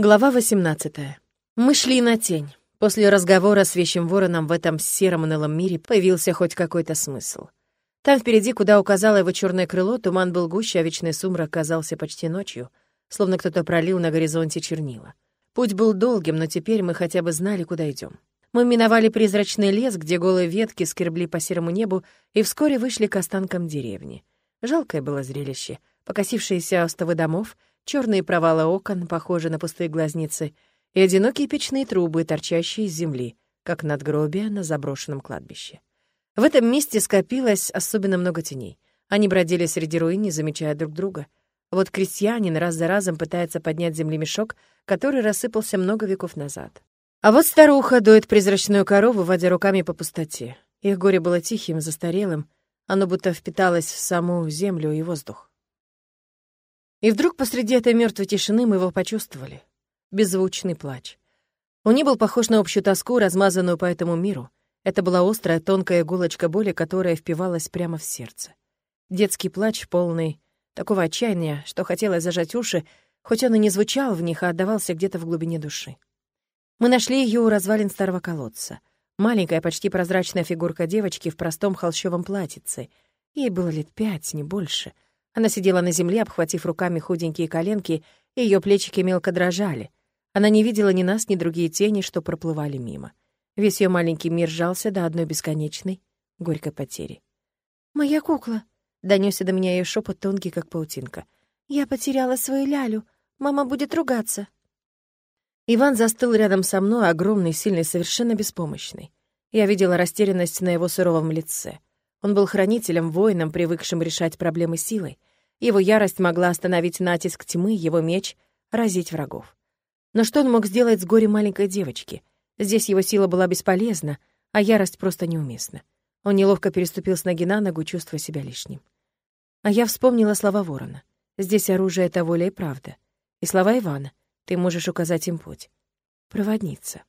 Глава 18. Мы шли на тень. После разговора с вещим вороном в этом сером унылом мире появился хоть какой-то смысл. Там впереди, куда указало его черное крыло, туман был гуще, а вечный сумрак казался почти ночью, словно кто-то пролил на горизонте чернила. Путь был долгим, но теперь мы хотя бы знали, куда идем. Мы миновали призрачный лес, где голые ветки скребли по серому небу, и вскоре вышли к останкам деревни. Жалкое было зрелище. Покосившиеся остовы домов — черные провалы окон, похожие на пустые глазницы, и одинокие печные трубы, торчащие из земли, как надгробия на заброшенном кладбище. В этом месте скопилось особенно много теней. Они бродили среди руин, не замечая друг друга. Вот крестьянин раз за разом пытается поднять земли мешок, который рассыпался много веков назад. А вот старуха доит призрачную корову, водя руками по пустоте. Их горе было тихим, застарелым, оно будто впиталось в саму землю и воздух. И вдруг посреди этой мертвой тишины мы его почувствовали. Беззвучный плач. Он не был похож на общую тоску, размазанную по этому миру. Это была острая, тонкая иголочка боли, которая впивалась прямо в сердце. Детский плач, полный такого отчаяния, что хотелось зажать уши, хоть он и не звучал в них, а отдавался где-то в глубине души. Мы нашли ее у развалин старого колодца. Маленькая, почти прозрачная фигурка девочки в простом холщовом платьице. Ей было лет пять, не больше — она сидела на земле, обхватив руками худенькие коленки, и ее плечики мелко дрожали. Она не видела ни нас, ни другие тени, что проплывали мимо. Весь ее маленький мир сжался до одной бесконечной, горькой потери. «Моя кукла!» — донесся до меня ее шепот тонкий, как паутинка. «Я потеряла свою лялю. Мама будет ругаться». Иван застыл рядом со мной, огромный, сильный, совершенно беспомощный. Я видела растерянность на его суровом лице. Он был хранителем, воином, привыкшим решать проблемы силой. Его ярость могла остановить натиск тьмы, его меч — разить врагов. Но что он мог сделать с горем маленькой девочки? Здесь его сила была бесполезна, а ярость просто неуместна. Он неловко переступил с ноги на ногу, чувствуя себя лишним. А я вспомнила слова ворона. «Здесь оружие — это воля и правда». И слова Ивана. «Ты можешь указать им путь». Проводница.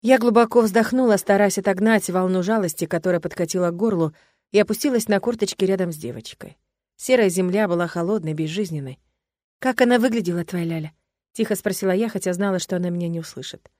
Я глубоко вздохнула, стараясь отогнать волну жалости, которая подкатила к горлу, и опустилась на корточки рядом с девочкой. Серая земля была холодной, безжизненной. «Как она выглядела, твоя Ляля?» — тихо спросила я, хотя знала, что она меня не услышит.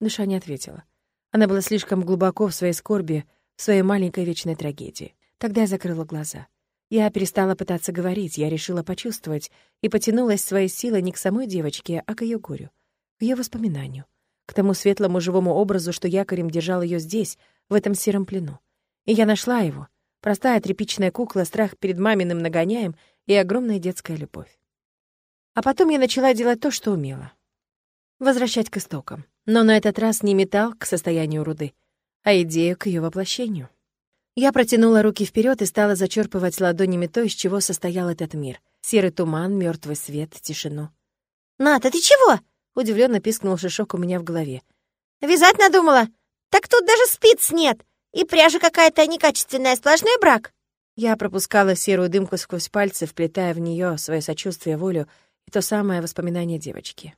Душа не ответила. Она была слишком глубоко в своей скорби, в своей маленькой вечной трагедии. Тогда я закрыла глаза. Я перестала пытаться говорить, я решила почувствовать и потянулась своей силой не к самой девочке, а к ее горю, к ее воспоминанию, к тому светлому живому образу, что якорем держал ее здесь, в этом сером плену. И я нашла его — Простая тряпичная кукла, страх перед маминым нагоняем и огромная детская любовь. А потом я начала делать то, что умела. Возвращать к истокам. Но на этот раз не металл к состоянию руды, а идею к ее воплощению. Я протянула руки вперед и стала зачерпывать ладонями то, из чего состоял этот мир. Серый туман, мертвый свет, тишину. «Ната, ты чего?» — удивленно пискнул Шишок у меня в голове. «Вязать надумала? Так тут даже спиц нет. И пряжа какая-то некачественная, сплошной брак». Я пропускала серую дымку сквозь пальцы, вплетая в нее свое сочувствие, волю и то самое воспоминание девочки.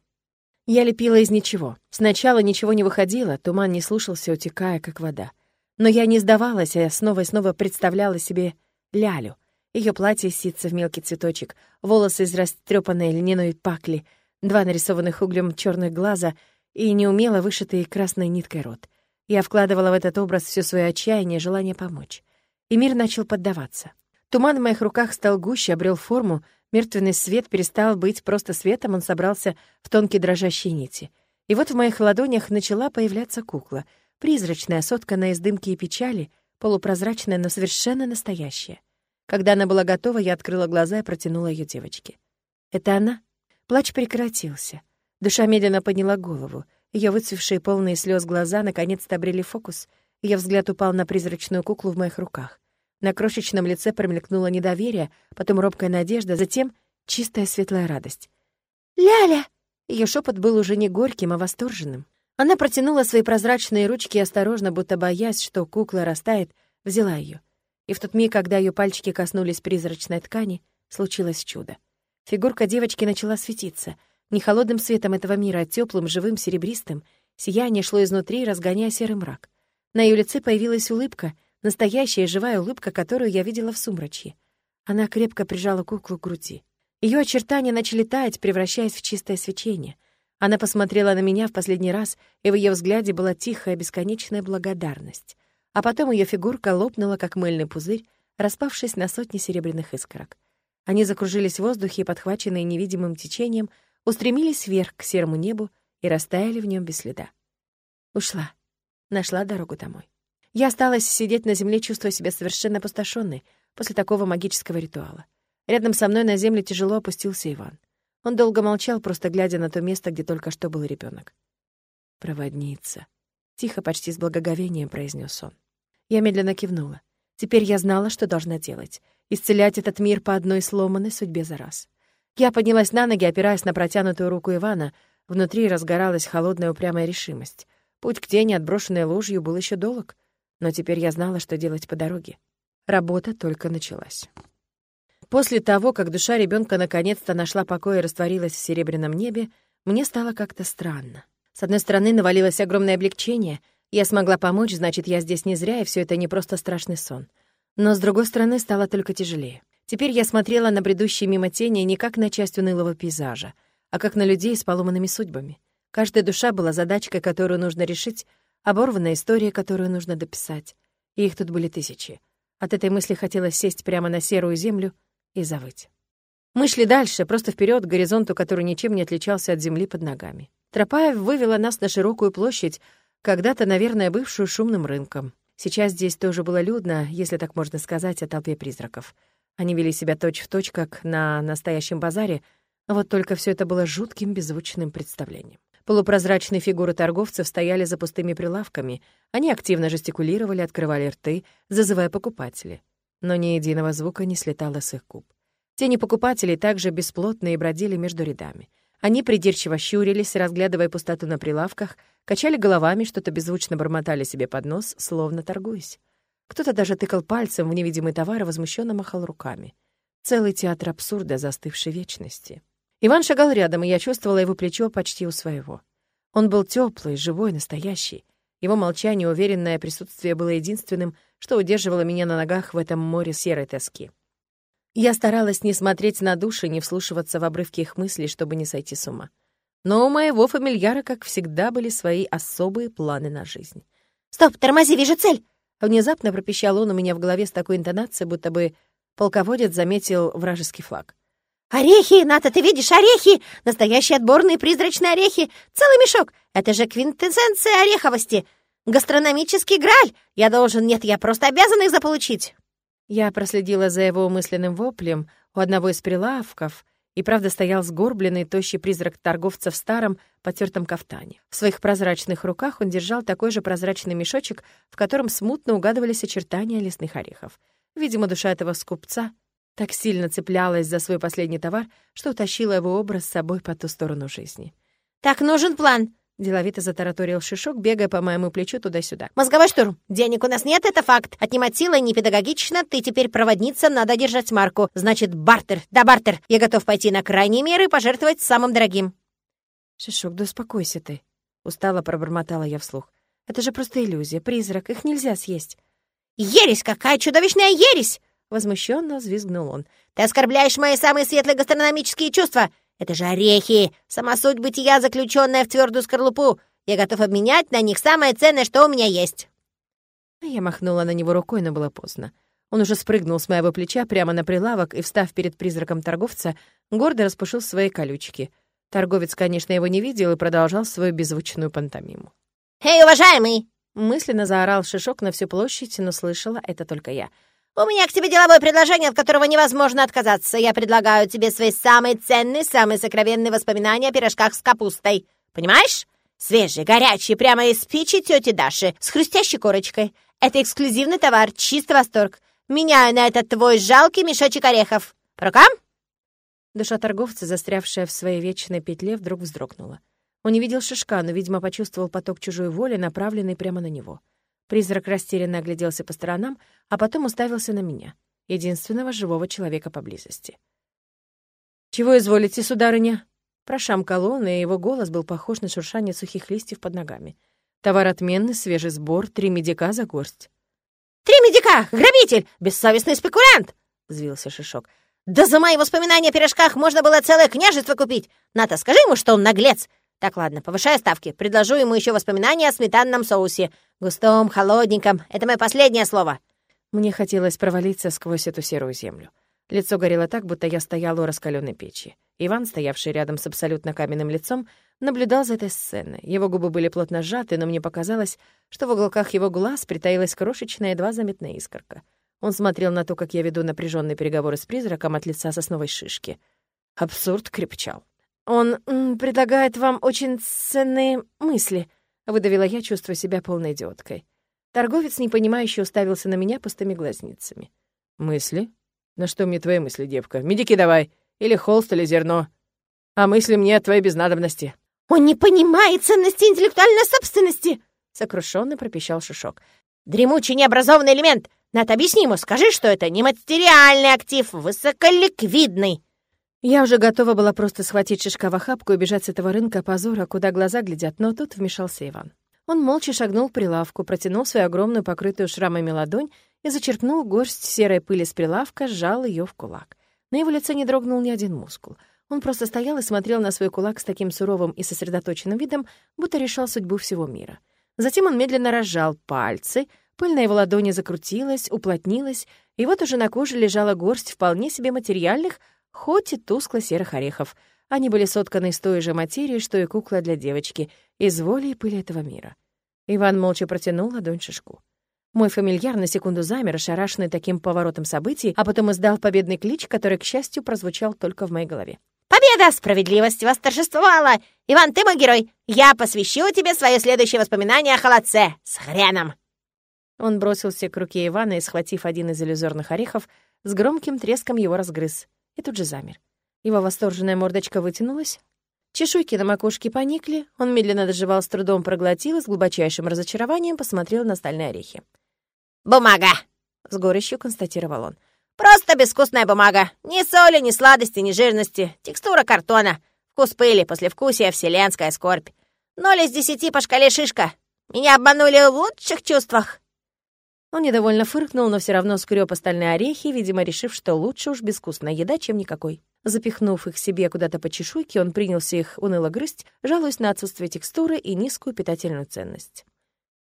Я лепила из ничего. Сначала ничего не выходило, туман не слушался, утекая, как вода. Но я не сдавалась, а я снова и снова представляла себе Лялю. Ее платье сится в мелкий цветочек, волосы из растрепанной льняной пакли, два нарисованных углем черных глаза и неумело вышитый красной ниткой рот. Я вкладывала в этот образ все свое отчаяние и желание помочь. И мир начал поддаваться. Туман в моих руках стал гуще, обрел форму, мертвенный свет перестал быть просто светом, он собрался в тонкие дрожащие нити. И вот в моих ладонях начала появляться кукла, призрачная, сотканная из дымки и печали, полупрозрачная, но совершенно настоящая. Когда она была готова, я открыла глаза и протянула ее девочке. «Это она?» Плач прекратился. Душа медленно подняла голову. Ее выцвевшие полные слез глаза наконец-то обрели фокус, и ее взгляд упал на призрачную куклу в моих руках. На крошечном лице промелькнуло недоверие, потом робкая надежда, затем чистая светлая радость. «Ляля!» Ее шепот был уже не горьким, а восторженным. Она протянула свои прозрачные ручки и осторожно, будто боясь, что кукла растает, взяла ее. И в тот миг, когда ее пальчики коснулись призрачной ткани, случилось чудо. Фигурка девочки начала светиться — не холодным светом этого мира, а теплым, живым, серебристым. Сияние шло изнутри, разгоняя серый мрак. На ее лице появилась улыбка, настоящая живая улыбка, которую я видела в сумрачье. Она крепко прижала куклу к груди. Ее очертания начали таять, превращаясь в чистое свечение. Она посмотрела на меня в последний раз, и в ее взгляде была тихая, бесконечная благодарность. А потом ее фигурка лопнула, как мыльный пузырь, распавшись на сотни серебряных искорок. Они закружились в воздухе, подхваченные невидимым течением, устремились вверх к серому небу и растаяли в нем без следа. Ушла. Нашла дорогу домой. Я осталась сидеть на земле, чувствуя себя совершенно опустошенной после такого магического ритуала. Рядом со мной на землю тяжело опустился Иван. Он долго молчал, просто глядя на то место, где только что был ребенок. «Проводница», — тихо, почти с благоговением произнес он. Я медленно кивнула. Теперь я знала, что должна делать. Исцелять этот мир по одной сломанной судьбе за раз. Я поднялась на ноги, опираясь на протянутую руку Ивана. Внутри разгоралась холодная упрямая решимость. Путь к тени, отброшенной ложью, был еще долг. Но теперь я знала, что делать по дороге. Работа только началась. После того, как душа ребенка наконец-то нашла покой и растворилась в серебряном небе, мне стало как-то странно. С одной стороны, навалилось огромное облегчение. Я смогла помочь, значит, я здесь не зря, и все это не просто страшный сон. Но с другой стороны, стало только тяжелее. Теперь я смотрела на бредущие мимо тени не как на часть унылого пейзажа, а как на людей с поломанными судьбами. Каждая душа была задачкой, которую нужно решить, оборванная история, которую нужно дописать. И их тут были тысячи. От этой мысли хотелось сесть прямо на серую землю и завыть. Мы шли дальше, просто вперед к горизонту, который ничем не отличался от земли под ногами. Тропа вывела нас на широкую площадь, когда-то, наверное, бывшую шумным рынком. Сейчас здесь тоже было людно, если так можно сказать, о толпе призраков. Они вели себя точь-в-точь, точь, как на настоящем базаре, вот только все это было жутким беззвучным представлением. Полупрозрачные фигуры торговцев стояли за пустыми прилавками. Они активно жестикулировали, открывали рты, зазывая покупателей но ни единого звука не слетало с их губ. Тени покупателей также бесплотные бродили между рядами. Они придирчиво щурились, разглядывая пустоту на прилавках, качали головами, что-то беззвучно бормотали себе под нос, словно торгуясь. Кто-то даже тыкал пальцем в невидимый товар и возмущенно махал руками. Целый театр абсурда, застывшей вечности. Иван шагал рядом, и я чувствовала его плечо почти у своего. Он был теплый, живой, настоящий. Его молчание, уверенное присутствие было единственным, что удерживало меня на ногах в этом море серой тоски. Я старалась не смотреть на души, не вслушиваться в обрывки их мыслей, чтобы не сойти с ума. Но у моего фамильяра, как всегда, были свои особые планы на жизнь. «Стоп, тормози, вижу цель!» Внезапно пропищал он у меня в голове с такой интонацией, будто бы полководец заметил вражеский флаг. «Орехи! Ната, ты видишь, орехи! Настоящие отборные призрачные орехи! Целый мешок! Это же квинтэссенция ореховости! Гастрономический граль! Я должен, нет, я просто обязан их заполучить!» Я проследила за его мысленным воплем у одного из прилавков, и правда стоял сгорбленный, тощий призрак торговца в старом, потертом кафтане. В своих прозрачных руках он держал такой же прозрачный мешочек, в котором смутно угадывались очертания лесных орехов. Видимо, душа этого скупца так сильно цеплялась за свой последний товар, что утащила его образ с собой по ту сторону жизни. «Так нужен план!» Деловито затараторил Шишок, бегая по моему плечу туда-сюда. «Мозговой штурм! Денег у нас нет, это факт! Отнимать силы не педагогично, ты теперь проводница, надо держать марку. Значит, бартер! Да, бартер! Я готов пойти на крайние меры и пожертвовать самым дорогим!» «Шишок, да успокойся ты!» Устало пробормотала я вслух. «Это же просто иллюзия, призрак, их нельзя съесть!» «Ересь! Какая чудовищная ересь!» Возмущенно взвизгнул он. «Ты оскорбляешь мои самые светлые гастрономические чувства! Это же орехи! Сама суть бытия, заключенная в твердую скорлупу. Я готов обменять на них самое ценное, что у меня есть». Я махнула на него рукой, но было поздно. Он уже спрыгнул с моего плеча прямо на прилавок и, встав перед призраком торговца, гордо распушил свои колючки. Торговец, конечно, его не видел и продолжал свою беззвучную пантомиму. «Эй, уважаемый!» Мысленно заорал Шишок на всю площадь, но слышала это только я — «У меня к тебе деловое предложение, от которого невозможно отказаться. Я предлагаю тебе свои самые ценные, самые сокровенные воспоминания о пирожках с капустой. Понимаешь? Свежие, горячие, прямо из печи тети Даши, с хрустящей корочкой. Это эксклюзивный товар, чистый восторг. Меняю на этот твой жалкий мешочек орехов. По рукам?» Душа торговца, застрявшая в своей вечной петле, вдруг вздрогнула. Он не видел шишка, но, видимо, почувствовал поток чужой воли, направленный прямо на него. Призрак растерянно огляделся по сторонам, а потом уставился на меня, единственного живого человека поблизости. «Чего изволите, сударыня?» Прошамкал он, и его голос был похож на шуршание сухих листьев под ногами. «Товар отменный, свежий сбор, три медика за горсть». «Три медика! Грабитель! Бессовестный спекулянт!» — взвился Шишок. «Да за мои воспоминания о пирожках можно было целое княжество купить! Ната, скажи ему, что он наглец! Так, ладно, повышаю ставки. Предложу ему еще воспоминания о сметанном соусе. Густом, холодненьком. Это мое последнее слово. Мне хотелось провалиться сквозь эту серую землю. Лицо горело так, будто я стояла у раскаленной печи. Иван, стоявший рядом с абсолютно каменным лицом, наблюдал за этой сценой. Его губы были плотно сжаты, но мне показалось, что в уголках его глаз притаилась крошечная, едва заметная искорка. Он смотрел на то, как я веду напряженные переговоры с призраком от лица сосновой шишки. Абсурд крепчал. «Он предлагает вам очень ценные мысли», — выдавила я, чувствуя себя полной идиоткой. Торговец, непонимающе, уставился на меня пустыми глазницами. «Мысли? На что мне твои мысли, девка? Медики давай! Или холст, или зерно. А мысли мне от твоей безнадобности». «Он не понимает ценности интеллектуальной собственности!» — сокрушенно пропищал Шишок. «Дремучий необразованный элемент! Над, объясни ему, скажи, что это нематериальный актив, высоколиквидный!» Я уже готова была просто схватить Шишка в охапку и бежать с этого рынка позора, куда глаза глядят, но тут вмешался Иван. Он молча шагнул к прилавку, протянул свою огромную покрытую шрамами ладонь и зачерпнул горсть серой пыли с прилавка, сжал ее в кулак. На его лице не дрогнул ни один мускул. Он просто стоял и смотрел на свой кулак с таким суровым и сосредоточенным видом, будто решал судьбу всего мира. Затем он медленно разжал пальцы, пыль на его ладони закрутилась, уплотнилась, и вот уже на коже лежала горсть вполне себе материальных, хоть и тускло-серых орехов. Они были сотканы из той же материи, что и кукла для девочки, из воли и пыли этого мира. Иван молча протянул ладонь шишку. Мой фамильяр на секунду замер, ошарашенный таким поворотом событий, а потом издал победный клич, который, к счастью, прозвучал только в моей голове. «Победа! Справедливость восторжествовала! Иван, ты мой герой! Я посвящу тебе свое следующее воспоминание о холодце! С хреном!» Он бросился к руке Ивана и, схватив один из иллюзорных орехов, с громким треском его разгрыз и тут же замер. Его восторженная мордочка вытянулась, чешуйки на макушке поникли, он медленно доживал, с трудом проглотил и с глубочайшим разочарованием посмотрел на стальные орехи. «Бумага!» — с горечью констатировал он. «Просто безвкусная бумага. Ни соли, ни сладости, ни жирности. Текстура картона. Вкус пыли, послевкусие, вселенская скорбь. Ноль из десяти по шкале шишка. Меня обманули в лучших чувствах. Он недовольно фыркнул, но все равно скрёб остальные орехи, видимо, решив, что лучше уж безвкусная еда, чем никакой. Запихнув их себе куда-то по чешуйке, он принялся их уныло грызть, жалуясь на отсутствие текстуры и низкую питательную ценность.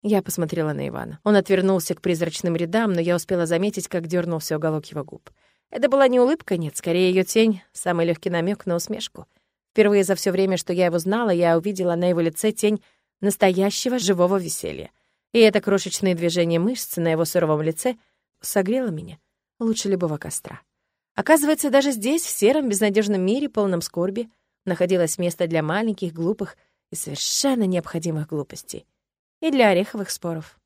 Я посмотрела на Ивана. Он отвернулся к призрачным рядам, но я успела заметить, как дернулся уголок его губ. Это была не улыбка, нет, скорее ее тень, самый легкий намек на усмешку. Впервые за все время, что я его знала, я увидела на его лице тень настоящего живого веселья. И это крошечное движение мышц на его суровом лице согрело меня лучше любого костра. Оказывается, даже здесь, в сером безнадежном мире, полном скорби, находилось место для маленьких, глупых и совершенно необходимых глупостей. И для ореховых споров.